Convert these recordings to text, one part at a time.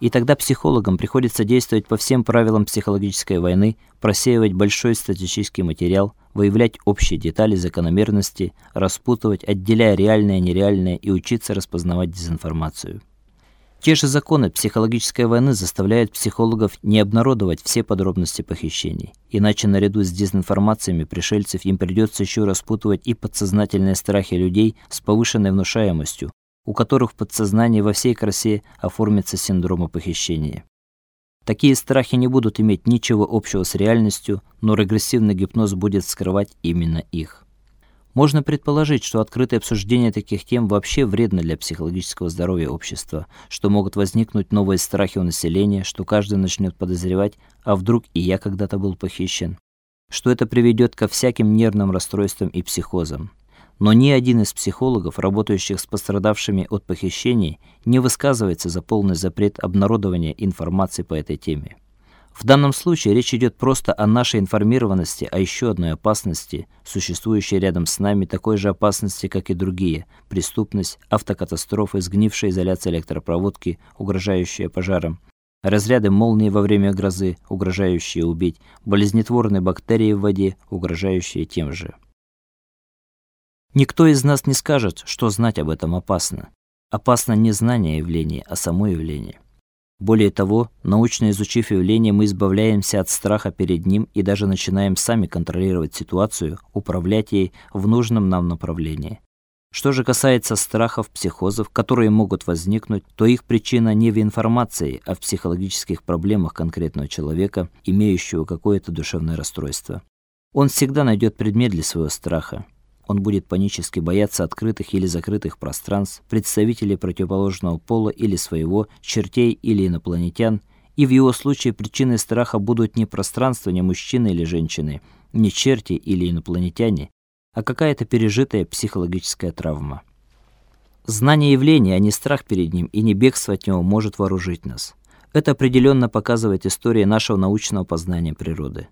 И тогда психологам приходится действовать по всем правилам психологической войны, просеивать большой статистический материал, выявлять общие детали, закономерности, распутывать, отделяя реальное и нереальное и учиться распознавать дезинформацию. Те же законы психологической войны заставляют психологов не обнародовать все подробности похищений, иначе наряду с дезинформациями пришельцев им придется еще распутывать и подсознательные страхи людей с повышенной внушаемостью, у которых в подсознании во всей красе оформится синдром похищения. Такие страхи не будут иметь ничего общего с реальностью, но регрессивный гипноз будет скрывать именно их. Можно предположить, что открытое обсуждение таких тем вообще вредно для психологического здоровья общества, что могут возникнуть новые страхи у населения, что каждый начнет подозревать, а вдруг и я когда-то был похищен, что это приведет ко всяким нервным расстройствам и психозам. Но ни один из психологов, работающих с пострадавшими от похищений, не высказывается за полный запрет обнародования информации по этой теме. В данном случае речь идет просто о нашей информированности о еще одной опасности, существующей рядом с нами, такой же опасности, как и другие: преступность, автокатастрофы, сгнившая изоляция электропроводки, угрожающая пожаром, разряды молнии во время грозы, угрожающие убить, болезнетворные бактерии в воде, угрожающие тем же. Никто из нас не скажет, что знать об этом опасно. Опасно не знание явления, а само явление. Более того, научно изучив явление, мы избавляемся от страха перед ним и даже начинаем сами контролировать ситуацию, управлять ей в нужном нам направлении. Что же касается страхов, психозов, которые могут возникнуть, то их причина не в информации, а в психологических проблемах конкретного человека, имеющего какое-то душевное расстройство. Он всегда найдет предмет для своего страха. Он будет панически бояться открытых или закрытых пространств, представителей противоположного пола или своего, чертей или инопланетян, и в его случае причиной страха будут не пространство, не мужчины или женщины, не черти или инопланетяне, а какая-то пережитая психологическая травма. Знание явления, а не страх перед ним и не бегство от него может вооружить нас. Это определенно показывает история нашего научного познания природы.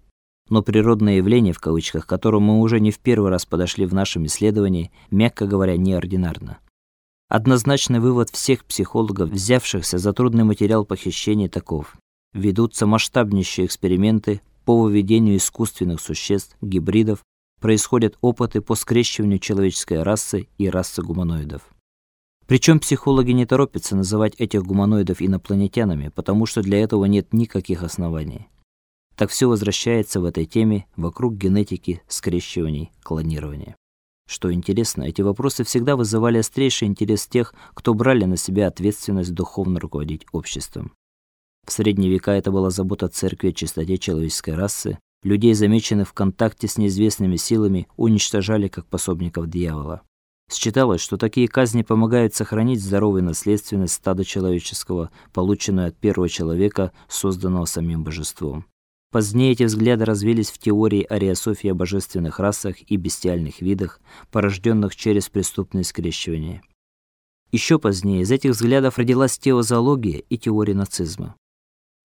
Но природное явление в кавычках, к которому мы уже не в первый раз подошли в нашем исследовании, мягко говоря, неординарно. Однозначный вывод всех психологов, взявшихся за трудный материал похищения таков: ведутся масштабнейшие эксперименты по выведению искусственных существ, гибридов, происходят опыты по скрещиванию человеческой расы и расы гуманоидов. Причем психологи не торопятся называть этих гуманоидов инопланетянами, потому что для этого нет никаких оснований. Так все возвращается в этой теме вокруг генетики, скрещиваний, клонирования. Что интересно, эти вопросы всегда вызывали острейший интерес тех, кто брали на себя ответственность духовно руководить обществом. В средние века это была забота церкви о чистоте человеческой расы. Людей, замеченных в контакте с неизвестными силами, уничтожали как пособников дьявола. Считалось, что такие казни помогают сохранить здоровую наследственность стада человеческого, полученную от первого человека, созданного самим божеством. Позднее эти взгляды развились в теории ариософии о божественных расах и бестиальных видах, порожденных через преступное скрещивание. Еще позднее из этих взглядов родилась теозоология и теория нацизма.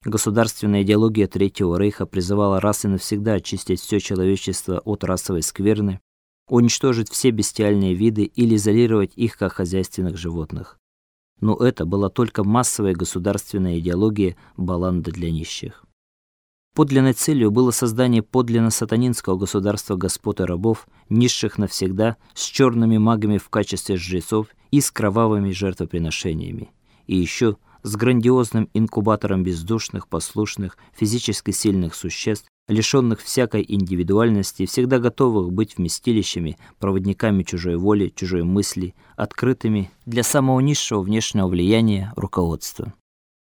Государственная идеология Третьего рейха призывала раз и навсегда очистить все человечество от расовой скверны, уничтожить все бестиальные виды или изолировать их как хозяйственных животных. Но это была только массовая государственная идеология баланды для нищих. Подлинной целью было создание подлинно сатанинского государства господ и рабов, низших навсегда, с черными магами в качестве жрецов и с кровавыми жертвоприношениями. И еще с грандиозным инкубатором бездушных, послушных, физически сильных существ, лишенных всякой индивидуальности, всегда готовых быть вместилищами, проводниками чужой воли, чужой мысли, открытыми для самого низшего внешнего влияния руководства.